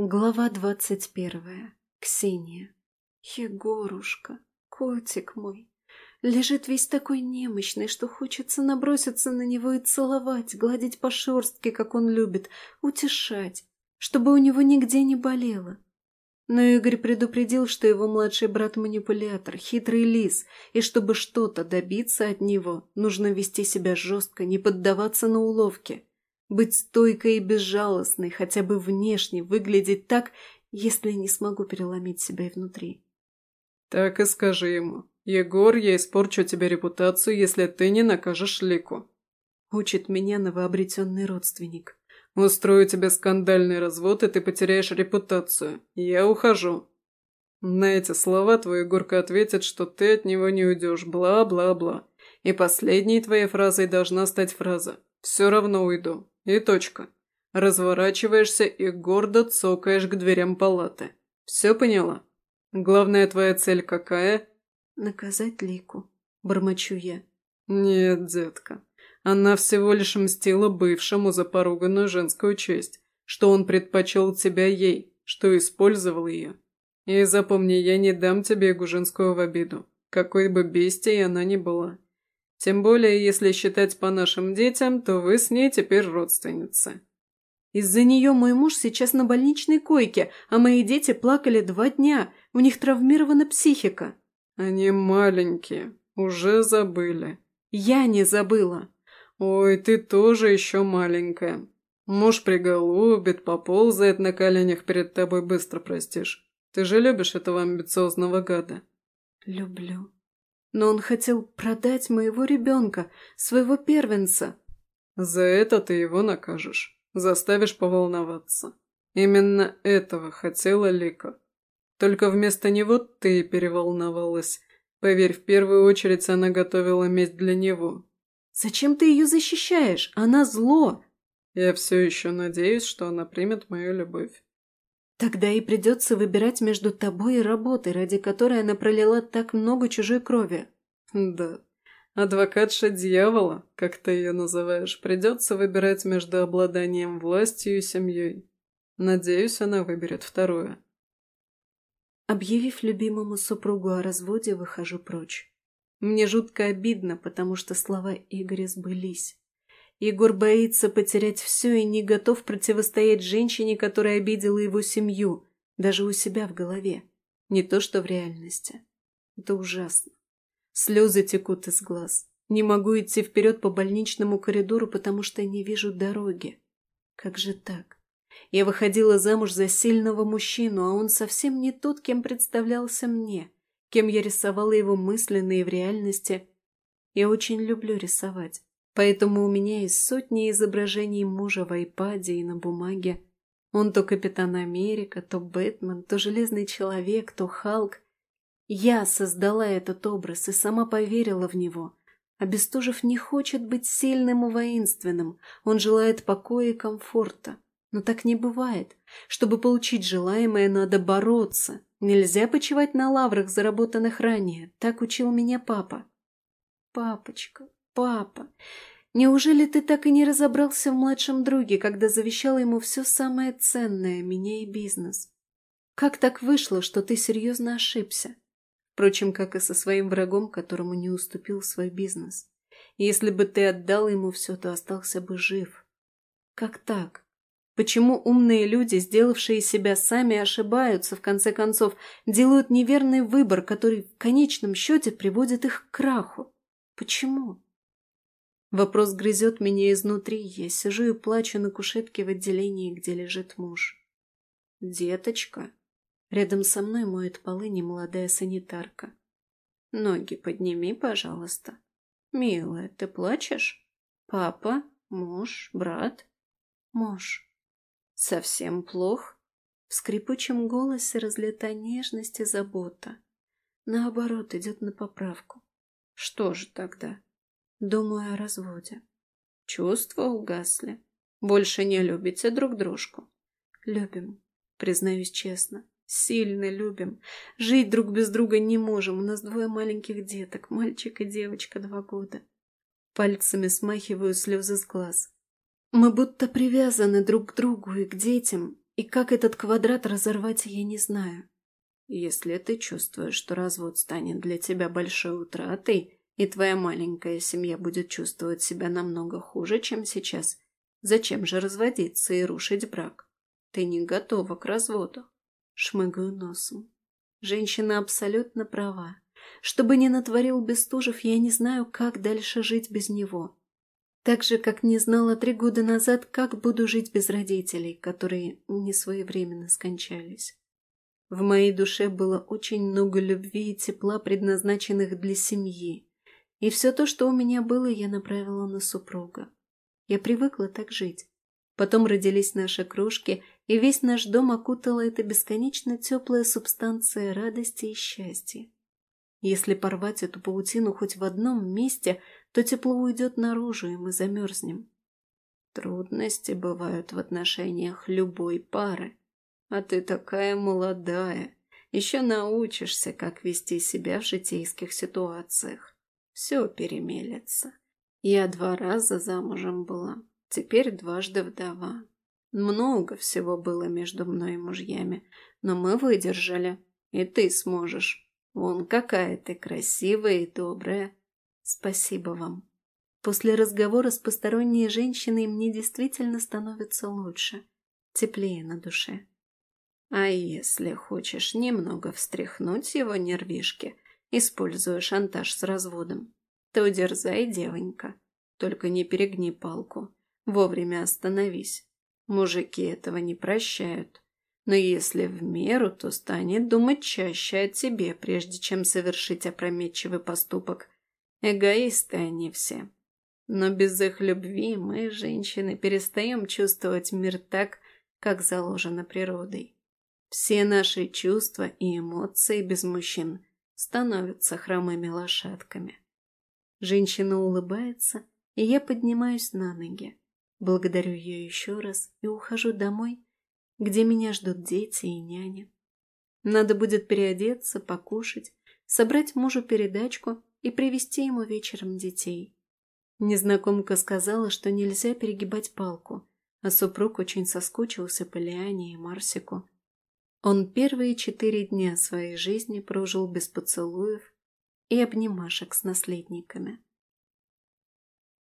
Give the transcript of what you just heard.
Глава двадцать первая. Ксения. Егорушка, котик мой. Лежит весь такой немощный, что хочется наброситься на него и целовать, гладить по шерстке, как он любит, утешать, чтобы у него нигде не болело. Но Игорь предупредил, что его младший брат манипулятор, хитрый лис, и чтобы что-то добиться от него, нужно вести себя жестко, не поддаваться на уловки. Быть стойкой и безжалостной, хотя бы внешне, выглядеть так, если не смогу переломить себя и внутри. «Так и скажи ему. Егор, я испорчу тебе репутацию, если ты не накажешь Лику», — учит меня новообретенный родственник. «Устрою тебе скандальный развод, и ты потеряешь репутацию. Я ухожу». На эти слова твой Егорка ответит, что ты от него не уйдешь, бла-бла-бла. И последней твоей фразой должна стать фраза «Все равно уйду». И точка. Разворачиваешься и гордо цокаешь к дверям палаты. Все поняла? Главная твоя цель какая? Наказать Лику. Бормочу я. Нет, детка. Она всего лишь мстила бывшему за поруганную женскую честь, что он предпочел тебя ей, что использовал ее. И запомни, я не дам тебе Гужинскую в обиду, какой бы бестией она ни была. Тем более, если считать по нашим детям, то вы с ней теперь родственницы. Из-за нее мой муж сейчас на больничной койке, а мои дети плакали два дня. У них травмирована психика. Они маленькие, уже забыли. Я не забыла. Ой, ты тоже еще маленькая. Муж приголубит, поползает на коленях перед тобой, быстро простишь. Ты же любишь этого амбициозного гада. Люблю. Но он хотел продать моего ребенка, своего первенца. За это ты его накажешь, заставишь поволноваться. Именно этого хотела Лика. Только вместо него ты переволновалась. Поверь, в первую очередь она готовила месть для него. Зачем ты ее защищаешь? Она зло. Я все еще надеюсь, что она примет мою любовь. Тогда и придется выбирать между тобой и работой, ради которой она пролила так много чужой крови. Да. Адвокатша дьявола, как ты ее называешь, придется выбирать между обладанием властью и семьей. Надеюсь, она выберет второе. Объявив любимому супругу о разводе, выхожу прочь. Мне жутко обидно, потому что слова Игоря сбылись. Егор боится потерять все и не готов противостоять женщине, которая обидела его семью, даже у себя в голове. Не то что в реальности. Это ужасно. Слезы текут из глаз. Не могу идти вперед по больничному коридору, потому что не вижу дороги. Как же так? Я выходила замуж за сильного мужчину, а он совсем не тот, кем представлялся мне, кем я рисовала его мысленно и в реальности. Я очень люблю рисовать. Поэтому у меня есть сотни изображений мужа в айпаде и на бумаге. Он то Капитан Америка, то Бэтмен, то Железный Человек, то Халк. Я создала этот образ и сама поверила в него. А Бестужев не хочет быть сильным и воинственным. Он желает покоя и комфорта. Но так не бывает. Чтобы получить желаемое, надо бороться. Нельзя почивать на лаврах, заработанных ранее. Так учил меня папа. Папочка, «Папа, неужели ты так и не разобрался в младшем друге, когда завещал ему все самое ценное, меня и бизнес? Как так вышло, что ты серьезно ошибся? Впрочем, как и со своим врагом, которому не уступил свой бизнес. Если бы ты отдал ему все, то остался бы жив. Как так? Почему умные люди, сделавшие себя сами, ошибаются, в конце концов, делают неверный выбор, который в конечном счете приводит их к краху? Почему? Вопрос грызет меня изнутри. Я сижу и плачу на кушетке в отделении, где лежит муж. «Деточка!» Рядом со мной моет полы немолодая санитарка. «Ноги подними, пожалуйста». «Милая, ты плачешь?» «Папа? Муж? Брат?» «Муж». «Совсем плох?» В скрипучем голосе разлета нежность и забота. Наоборот, идет на поправку. «Что же тогда?» Думаю о разводе. Чувства угасли. Больше не любите друг дружку? Любим, признаюсь честно. Сильно любим. Жить друг без друга не можем. У нас двое маленьких деток, мальчик и девочка, два года. Пальцами смахиваю слезы с глаз. Мы будто привязаны друг к другу и к детям. И как этот квадрат разорвать, я не знаю. Если ты чувствуешь, что развод станет для тебя большой утратой, и твоя маленькая семья будет чувствовать себя намного хуже, чем сейчас, зачем же разводиться и рушить брак? Ты не готова к разводу. Шмыгаю носом. Женщина абсолютно права. Что бы ни натворил Бестужев, я не знаю, как дальше жить без него. Так же, как не знала три года назад, как буду жить без родителей, которые не своевременно скончались. В моей душе было очень много любви и тепла, предназначенных для семьи. И все то, что у меня было, я направила на супруга. Я привыкла так жить. Потом родились наши кружки, и весь наш дом окутала эта бесконечно теплая субстанция радости и счастья. Если порвать эту паутину хоть в одном месте, то тепло уйдет наружу, и мы замерзнем. Трудности бывают в отношениях любой пары. А ты такая молодая, еще научишься, как вести себя в житейских ситуациях. Все перемелется. Я два раза замужем была, теперь дважды вдова. Много всего было между мной и мужьями, но мы выдержали, и ты сможешь. Вон какая ты красивая и добрая. Спасибо вам. После разговора с посторонней женщиной мне действительно становится лучше, теплее на душе. А если хочешь немного встряхнуть его нервишки, используя шантаж с разводом, то дерзай, девонька. Только не перегни палку. Вовремя остановись. Мужики этого не прощают. Но если в меру, то станет думать чаще о тебе, прежде чем совершить опрометчивый поступок. Эгоисты они все. Но без их любви мы, женщины, перестаем чувствовать мир так, как заложено природой. Все наши чувства и эмоции без мужчин становятся хромыми лошадками. Женщина улыбается, и я поднимаюсь на ноги. Благодарю ее еще раз и ухожу домой, где меня ждут дети и няня. Надо будет переодеться, покушать, собрать мужу передачку и привезти ему вечером детей. Незнакомка сказала, что нельзя перегибать палку, а супруг очень соскучился по Лиане и Марсику. Он первые четыре дня своей жизни прожил без поцелуев и обнимашек с наследниками.